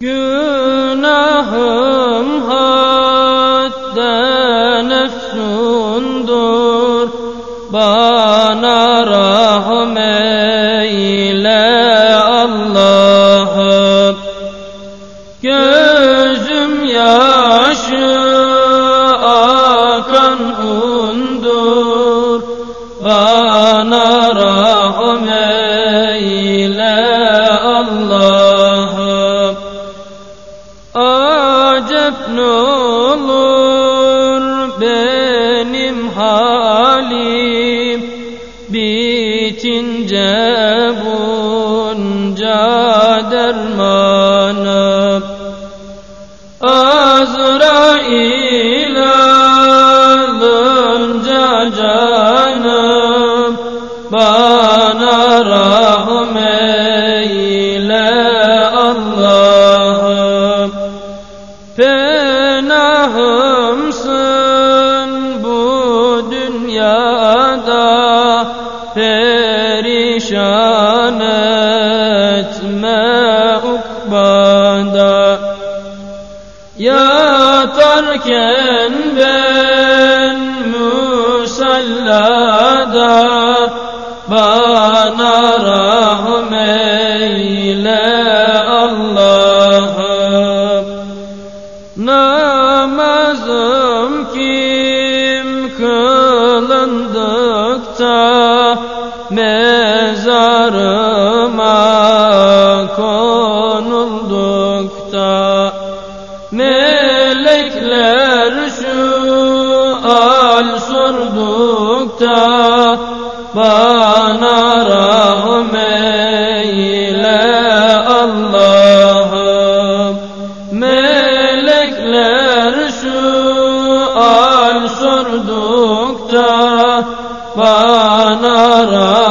Günahım hadden efsundur. Bana Ne olur benim halim. Bitince bunca dermanım Azrail alınca canım Bana rahm eyle Allah'ım Fenahımsın bu dünyada Perişan etme ukbada. Yatarken ben musallada Bana rahm kılındıkta Mezarıma konuldukta Melekler şu al sordukta Bana rahm eyle Allah'ım. Melekler şu al sordukta Bana rahm eyle